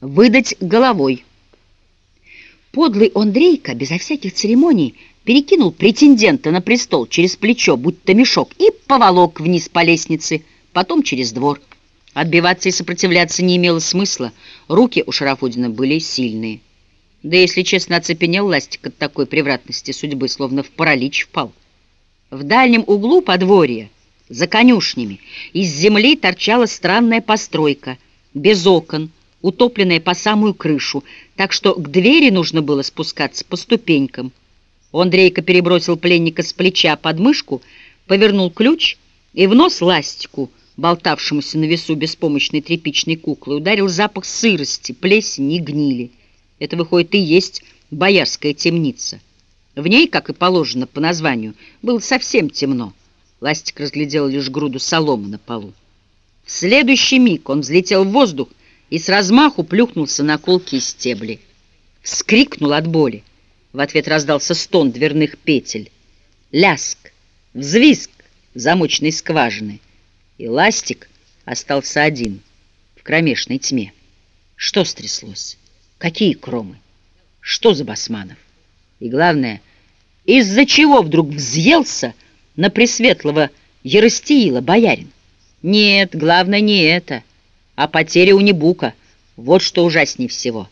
Выдать головой. Подлый Андрейка безо всяких церемоний перекинул претендента на престол через плечо, будто мешок, и поволок вниз по лестнице, потом через двор. Отбиваться и сопротивляться не имело смысла, руки у Шарафудина были сильные. Да, если честно, оцепенел Ластик от такой превратности судьбы, словно в паралич впал. В дальнем углу подворья, за конюшнями, из земли торчала странная постройка, без окон, утопленная по самую крышу, так что к двери нужно было спускаться по ступенькам. Андрейка перебросил пленника с плеча под мышку, повернул ключ и в нос ластику, болтавшемуся на весу беспомощной тряпичной куклы, ударил запах сырости, плесени и гнили. Это, выходит, и есть боярская темница. В ней, как и положено по названию, было совсем темно. Ластик разглядел лишь груду соломы на полу. В следующий миг он взлетел в воздух, и с размаху плюхнулся на колкие стебли. Вскрикнул от боли. В ответ раздался стон дверных петель. Ляск, взвизг замочной скважины. И ластик остался один в кромешной тьме. Что стряслось? Какие кромы? Что за басманов? И главное, из-за чего вдруг взъелся на пресветлого Яростиила боярин? Нет, главное не это — а потеря у Небука. Вот что ужаснее всего.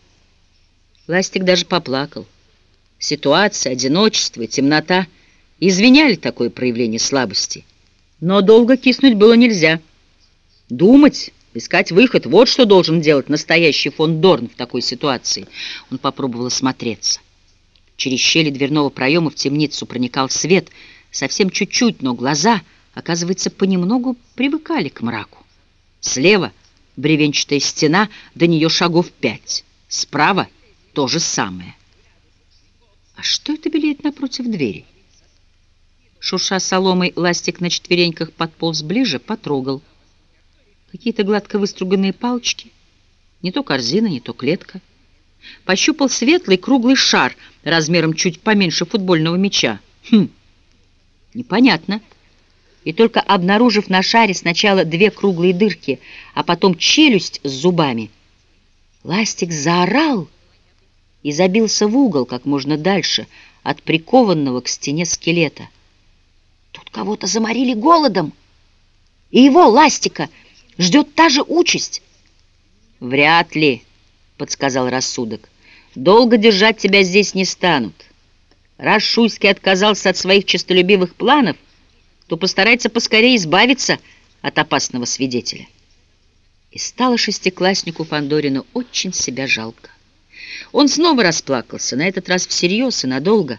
Ластик даже поплакал. Ситуация, одиночество темнота извиняли такое проявление слабости. Но долго киснуть было нельзя. Думать, искать выход — вот что должен делать настоящий фон Дорн в такой ситуации. Он попробовал осмотреться. Через щели дверного проема в темницу проникал свет, совсем чуть-чуть, но глаза, оказывается, понемногу привыкали к мраку. Слева — бревенчатая стена, до нее шагов пять. Справа то же самое. А что это белеет напротив двери? Шурша соломой, ластик на четвереньках подполз ближе, потрогал. Какие-то гладко выструганные палочки. Не то корзина, не то клетка. Пощупал светлый круглый шар размером чуть поменьше футбольного мяча. Хм, непонятно и только обнаружив на шаре сначала две круглые дырки, а потом челюсть с зубами, Ластик заорал и забился в угол как можно дальше от прикованного к стене скелета. Тут кого-то заморили голодом, и его, Ластика, ждет та же участь. «Вряд ли», — подсказал рассудок, — «долго держать тебя здесь не станут». Раз Шуйский отказался от своих честолюбивых планов, то постарается поскорее избавиться от опасного свидетеля. И стало шестикласснику Фандорину очень себя жалко. Он снова расплакался, на этот раз всерьез и надолго,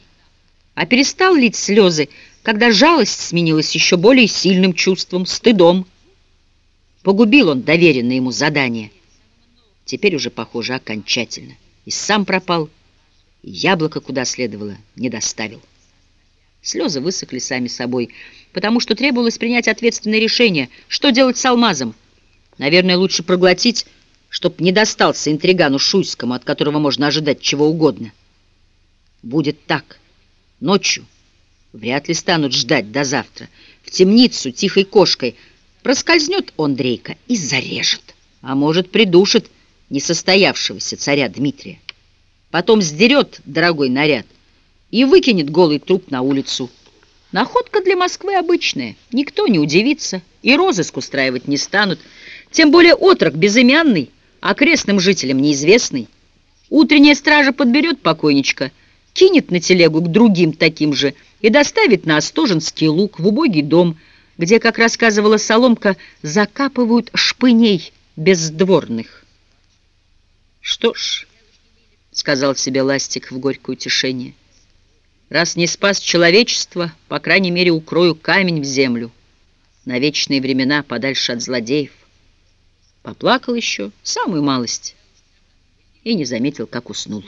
а перестал лить слезы, когда жалость сменилась еще более сильным чувством, стыдом. Погубил он доверенное ему задание. Теперь уже, похоже, окончательно. И сам пропал, и яблоко, куда следовало, не доставил. Слезы высохли сами собой, потому что требовалось принять ответственное решение, что делать с алмазом. Наверное, лучше проглотить, чтоб не достался интригану Шуйскому, от которого можно ожидать чего угодно. Будет так. Ночью вряд ли станут ждать до завтра. В темницу тихой кошкой проскользнет Андрейка и зарежет, а может, придушит несостоявшегося царя Дмитрия. Потом сдерет дорогой наряд, и выкинет голый труп на улицу. Находка для Москвы обычная, никто не удивится, и розыск устраивать не станут, тем более отрок безымянный, а крестным жителям неизвестный. Утренняя стража подберет покойничка, кинет на телегу к другим таким же и доставит на Остоженский луг в убогий дом, где, как рассказывала Соломка, закапывают шпыней бездворных. «Что ж», — сказал себе Ластик в горькое утешение, — Раз не спас человечество, по крайней мере, укрою камень в землю. На вечные времена, подальше от злодеев. Поплакал еще, самую малость, и не заметил, как уснул.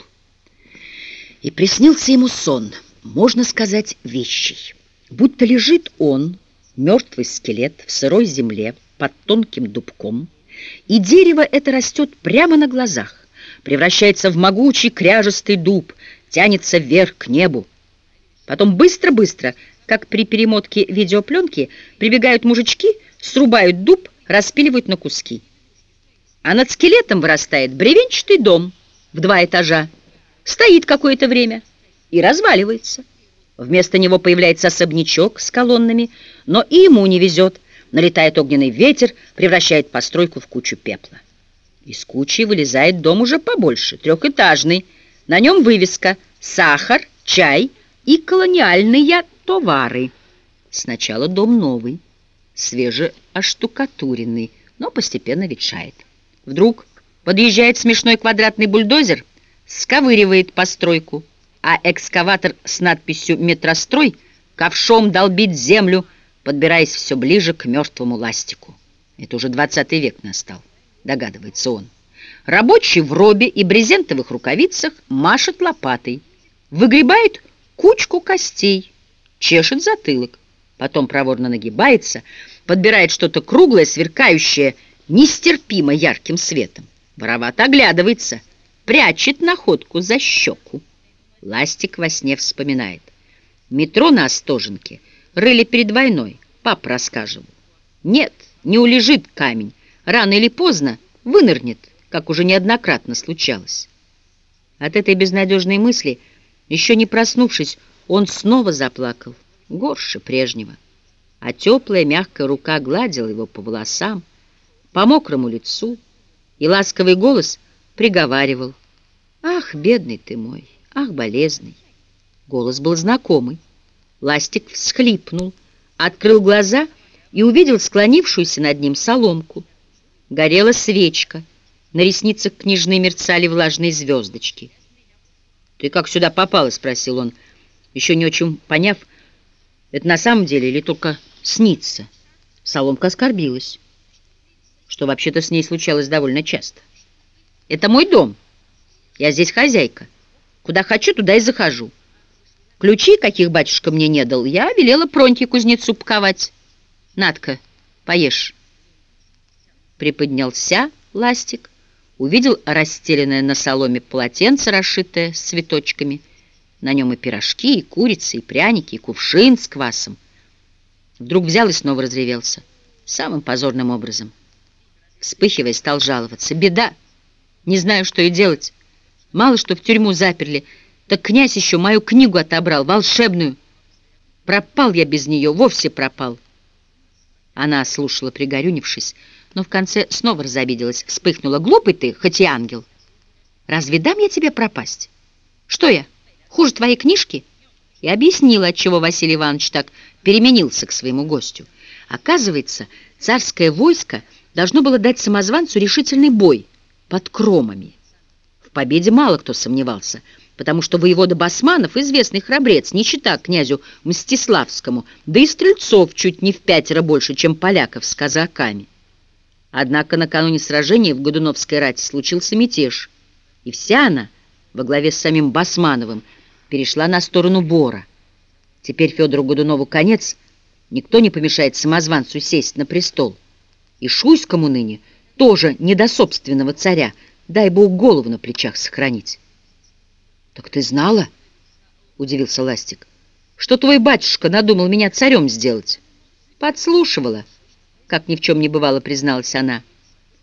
И приснился ему сон, можно сказать, вещий. Будто лежит он, мертвый скелет, в сырой земле, под тонким дубком, и дерево это растет прямо на глазах, превращается в могучий кряжестый дуб, тянется вверх к небу, Потом быстро-быстро, как при перемотке видеопленки, прибегают мужички, срубают дуб, распиливают на куски. а над скелетом вырастает бревенчатый дом в два этажа, стоит какое-то время и разваливается. Вместо него появляется особнячок с колоннами, но и ему не везет. Налетает огненный ветер, превращает постройку в кучу пепла. Из кучи вылезает дом уже побольше, трехэтажный. На нем вывеска «Сахар, чай и колониальные товары». Сначала дом новый, свежеоштукатуренный, но постепенно ветшает. Вдруг подъезжает смешной квадратный бульдозер, сковыривает постройку, а экскаватор с надписью «Метрострой» ковшом долбит землю, подбираясь все ближе к мертвому ластику. Это уже двадцатый век настал, догадывается он. Рабочий в робе и брезентовых рукавицах машет лопатой, выгребает кучку костей, чешет затылок, потом проворно нагибается, подбирает что-то круглое, сверкающее нестерпимо ярким светом. Воровато оглядывается, прячет находку за щеку. Ластик во сне вспоминает. Метро на Остоженке рыли перед войной, пап рассказывал. Нет, не улежит камень, рано или поздно вынырнет, как уже неоднократно случалось. От этой безнадежной мысли, еще не проснувшись, он снова заплакал, горше прежнего. А теплая мягкая рука гладила его по волосам, по мокрому лицу, и ласковый голос приговаривал. «Ах, бедный ты мой!» Ах, болезный! Голос был знакомый. Ластик всхлипнул, открыл глаза и увидел склонившуюся над ним соломку. Горела свечка, на ресницах княжны мерцали влажные звездочки. «Ты как сюда попала?» — спросил он, еще не очень поняв, это на самом деле или только снится. Соломка оскорбилась, что вообще-то с ней случалось довольно часто. «Это мой дом, я здесь хозяйка». Куда хочу, туда и захожу. Ключи, каких батюшка мне не дал, я велела Проньке кузнецу паковать. Надка, поешь. Приподнялся ластик, увидел расстеленное на соломе полотенце, расшитое цветочками. На нем и пирожки, и курица, и пряники, и кувшин с квасом. Вдруг взял и снова разревелся. Самым позорным образом. Вспыхивая, стал жаловаться. «Беда! Не знаю, что и делать. Мало что в тюрьму заперли, так князь еще мою книгу отобрал, волшебную. Пропал я без нее, вовсе пропал. Она слушала, пригорюнившись, но в конце снова разобиделась, вспыхнула. Глупый ты, хоть и ангел. Разве дам я тебе пропасть? Что я, хуже твоей книжки? И объяснила, отчего Василий Иванович так переменился к своему гостю. Оказывается, царское войско должно было дать самозванцу решительный бой под кромами. В победе мало кто сомневался, потому что воевода Басманов, известный храбрец, не чита князю Мстиславскому, да и стрельцов чуть не в пятеро больше, чем поляков с казаками. Однако накануне сражения в Годуновской рате случился мятеж, и вся она, во главе с самим Басмановым, перешла на сторону Бора. Теперь Федору Годунову конец, никто не помешает самозванцу сесть на престол. И Шуйскому ныне тоже не до собственного царя, Дай Бог голову на плечах сохранить. — Так ты знала? — удивился Ластик. — Что твой батюшка надумал меня царем сделать? — Подслушивала, — как ни в чем не бывало, призналась она.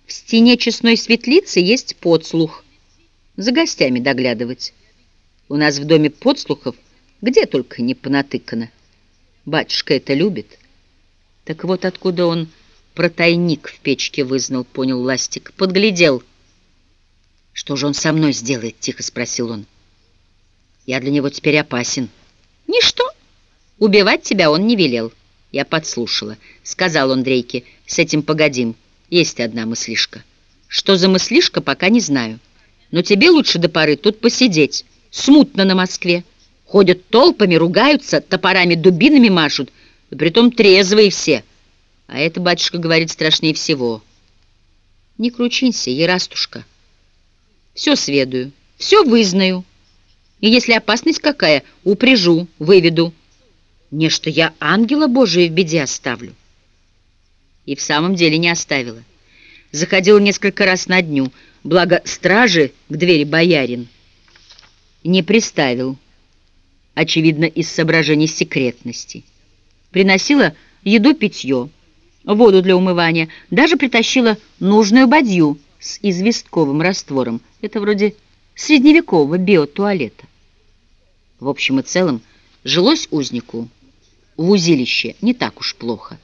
В стене честной светлицы есть подслух. За гостями доглядывать. У нас в доме подслухов где только не понатыкано. Батюшка это любит. Так вот откуда он про тайник в печке вызнал, понял Ластик. Подглядел — «Что же он со мной сделает?» — тихо спросил он. «Я для него теперь опасен». «Ничто. Убивать тебя он не велел». Я подслушала. Сказал он Дрейке, «С этим погодим. Есть одна мыслишка». «Что за мыслишка, пока не знаю. Но тебе лучше до поры тут посидеть. Смутно на Москве. Ходят толпами, ругаются, топорами, дубинами машут, и притом трезвые все. А это, батюшка говорит, страшнее всего». «Не кручинься, ерастушка». Все сведаю, все вызнаю. И если опасность какая, упряжу, выведу. Не что я ангела Божия в беде оставлю. И в самом деле не оставила. Заходила несколько раз на дню, благо стражи к двери боярин не приставил, очевидно, из соображений секретности. Приносила еду-питье, воду для умывания, даже притащила нужную бадью — с известковым раствором. Это вроде средневекового биотуалета. В общем и целом, жилось узнику в узилище не так уж плохо.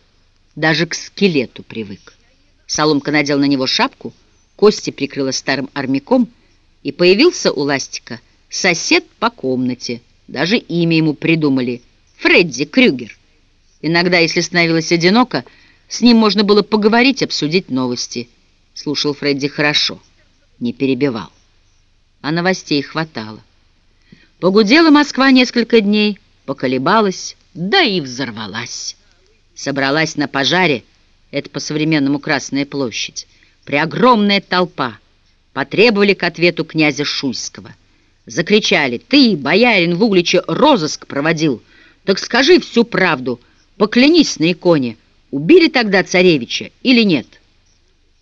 Даже к скелету привык. Соломка надел на него шапку, кости прикрыла старым армяком, и появился у Ластика сосед по комнате. Даже имя ему придумали — Фредди Крюгер. Иногда, если становилось одиноко, с ним можно было поговорить, обсудить новости. Слушал Фредди хорошо, не перебивал. А новостей хватало. Погудела Москва несколько дней, поколебалась, да и взорвалась. Собралась на пожаре, это по-современному Красная площадь, преогромная толпа. Потребовали к ответу князя Шуйского. Закричали, ты, боярин в Угличе, розыск проводил, так скажи всю правду, поклянись на иконе, убили тогда царевича или нет?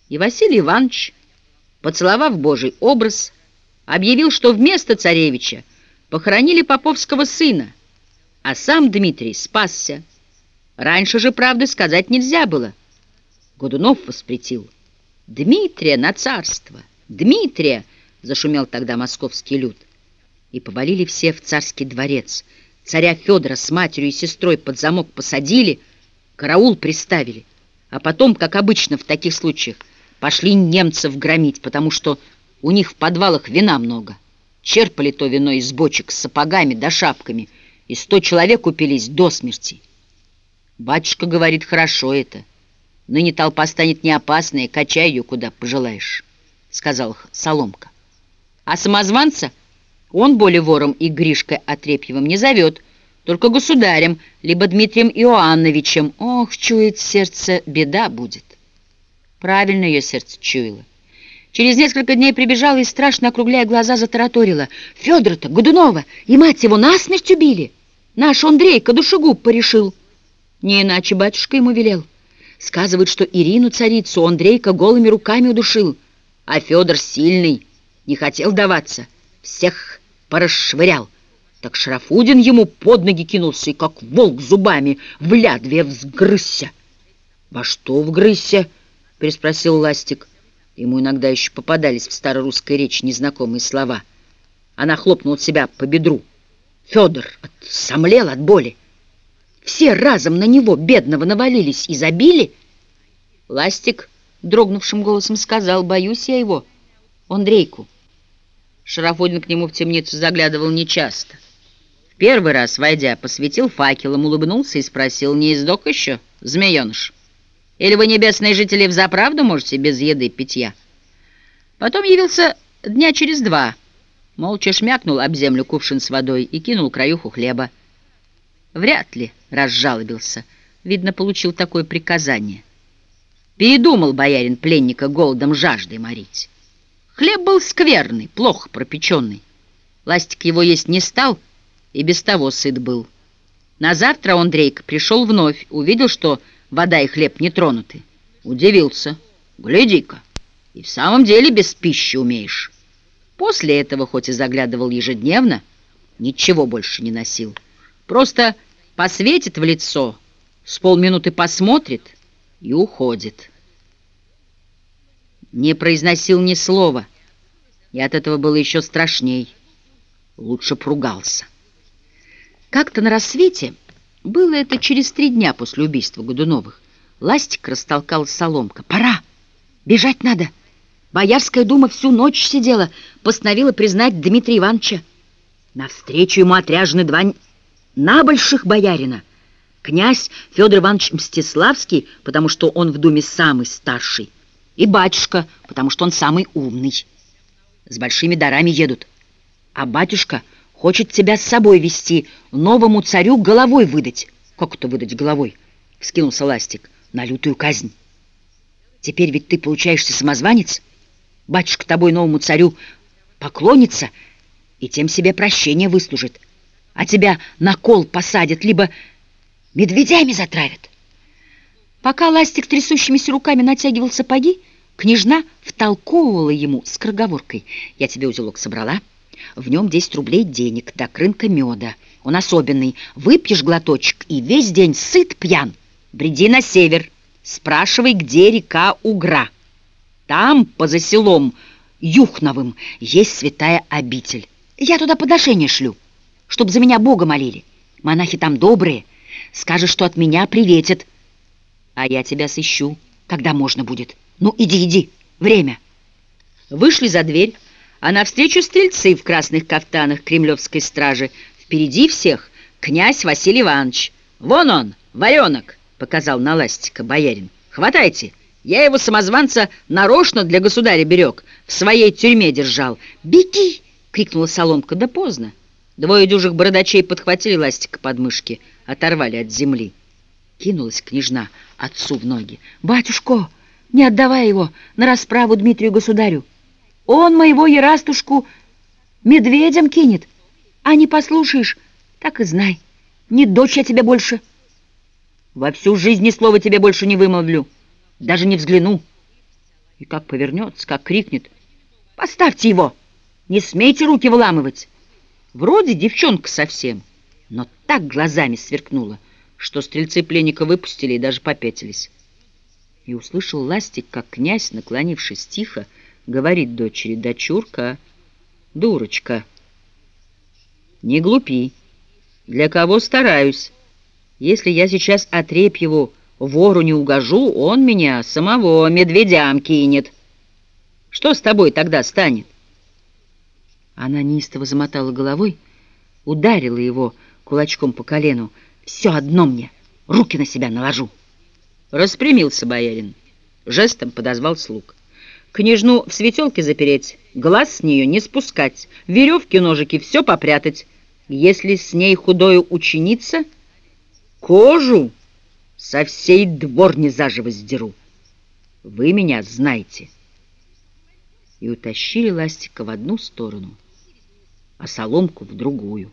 И Василий Иванович, поцеловав Божий образ, объявил, что вместо царевича похоронили поповского сына, а сам Дмитрий спасся. Раньше же правды сказать нельзя было. Годунов воспретил. «Дмитрия на царство! Дмитрия!» — зашумел тогда московский люд. И повалили все в царский дворец. Царя Федора с матерью и сестрой под замок посадили — караул приставили, а потом, как обычно в таких случаях, пошли немцев громить, потому что у них в подвалах вина много. Черпали то вино из бочек с сапогами да шапками, и сто человек упились до смерти. Батюшка говорит, хорошо это. Ныне толпа станет не опасная, качай ее куда пожелаешь, — сказал Соломка. А самозванца он более вором и Гришкой Отрепьевым не зовет, — только государем, либо Дмитрием Иоанновичем. Ох, чует сердце, беда будет. Правильно ее сердце чуяло. Через несколько дней прибежала и, страшно округляя глаза, затараторила. Федора-то, Годунова, и мать его насмерть убили. Наш Андрейка душегуб порешил. Не иначе батюшка ему велел. Сказывают, что Ирину, царицу, Андрейка голыми руками удушил. А Федор сильный, не хотел даваться, всех порасшвырял. Так Шарафудин ему под ноги кинулся и, как волк зубами, в лядве взгрызся. «Во что вгрызся?» — переспросил Ластик. Ему иногда еще попадались в старорусской речи незнакомые слова. Она хлопнула себя по бедру. Федор сомлел от боли. Все разом на него, бедного, навалились и забили. Ластик дрогнувшим голосом сказал, боюсь я его, Андрейку. Шарафудин к нему в темницу заглядывал нечасто. Первый раз, войдя, посветил факелом, улыбнулся и спросил, не издох еще, змееныш? Или вы, небесные жители, взаправду можете без еды и питья? Потом явился дня через два, молча шмякнул об землю кувшин с водой и кинул краюху хлеба. Вряд ли разжалобился, видно, получил такое приказание. Передумал боярин пленника голодом жаждой морить. Хлеб был скверный, плохо пропеченный. Ластик его есть не стал — и без того сыт был. На завтра он, Дрейк, пришел вновь, увидел, что вода и хлеб не тронуты. Удивился. Гляди-ка, и в самом деле без пищи умеешь. После этого, хоть и заглядывал ежедневно, ничего больше не носил. Просто посветит в лицо, с полминуты посмотрит и уходит. Не произносил ни слова, и от этого было еще страшней. Лучше пругался. Как-то на рассвете, было это через три дня после убийства Годуновых, Ластик растолкал соломка. «Пора! Бежать надо!» Боярская дума всю ночь сидела, постановила признать Дмитрия Ивановича. Навстречу ему отряжены два набольших боярина. Князь Федор Иванович Мстиславский, потому что он в думе самый старший, и батюшка, потому что он самый умный. С большими дарами едут. А батюшка Хочет тебя с собой вести, новому царю головой выдать. Как это выдать головой? Вскинулся Ластик. На лютую казнь. Теперь ведь ты получаешься самозванец. Батюшка тобой новому царю поклонится и тем себе прощение выслужит. А тебя на кол посадят, либо медведями затравят. Пока Ластик трясущимися руками натягивал сапоги, княжна втолковывала ему с скороговоркой. «Я тебе узелок собрала». В нем 10 рублей денег до крынка меда. Он особенный. Выпьешь глоточек и весь день сыт пьян. Бреди на север. Спрашивай, где река Угра. Там, поза селом Юхновым, есть святая обитель. Я туда подношение шлю, чтоб за меня Бога молили. Монахи там добрые. Скажешь, что от меня приветят. А я тебя сыщу, когда можно будет. Ну, иди, иди, время. Вышли за дверь, а навстречу стрельцы в красных кафтанах кремлевской стражи. Впереди всех князь Василий Иванович. Вон он, варенок, показал на ластика боярин. Хватайте, я его самозванца нарочно для государя берег, в своей тюрьме держал. Беги! крикнула Соломка, да поздно. Двое дюжих бородачей подхватили ластика под мышки, оторвали от земли. Кинулась княжна отцу в ноги. «Батюшко, не отдавай его на расправу Дмитрию государю! Он моего Ерастушку медведем кинет, а не послушаешь, так и знай, не дочь я тебе больше. Во всю жизнь ни слова тебе больше не вымолвлю, даже не взгляну. И как повернется, как крикнет, «Поставьте его! Не смейте руки выламывать!» Вроде девчонка совсем, но так глазами сверкнула, что стрельцы пленника выпустили и даже попятились. И услышал Ластик, как князь, наклонившись тихо, говорит дочери, «Дочурка, дурочка, не глупи, для кого стараюсь. Если я сейчас Отрепьеву вору не угожу, он меня самого медведям кинет. Что с тобой тогда станет?» Она неистово замотала головой, ударила его кулачком по колену. «Все одно мне! Руки на себя наложу!» Распрямился боярин. Жестом подозвал слуг. Княжну в светелке запереть, глаз с нее не спускать, веревки, ножики, все попрятать. Если с ней худою ученица, кожу со всей дворни заживо сдеру. Вы меня знаете. И утащили Ластика в одну сторону, а соломку в другую.